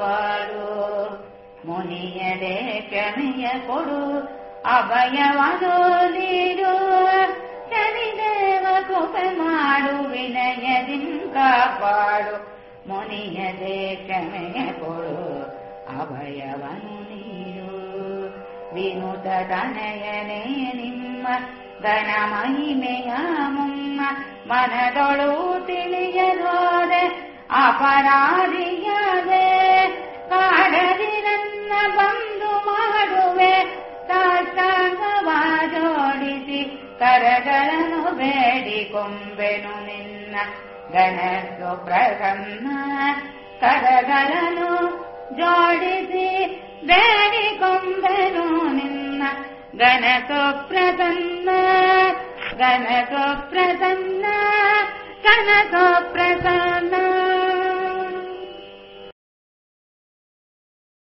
പാളൂ മുനിയരേ പനിയേ പോള അവയവോ നീരോ തനിദേവ കോസമാടു വേണയ ദിങ്കാ പാളൂ മുനിയരേ പനിയേ പോള അവയവോ നീരോ വിനുതതനയനേ നിമ്മ ഗണമൈമേയാ മുമ്മ മനദളൂ തിലിയരോദേ അപരാധി ಬೇಡಿ ಬೇಡಿಕೊಂಬೆನು ನಿನ್ನ ಗಣಸು ಪ್ರಸನ್ನ ಕರಗಳನ್ನು ಜೋಡಿಸಿ ಬೇಡಿಕೊಂಬೆನು ನಿನ್ನ ಗಣಸು ಪ್ರಸನ್ನ ಗಣಸು ಪ್ರಸನ್ನ ಕನಸು ಪ್ರಸನ್ನ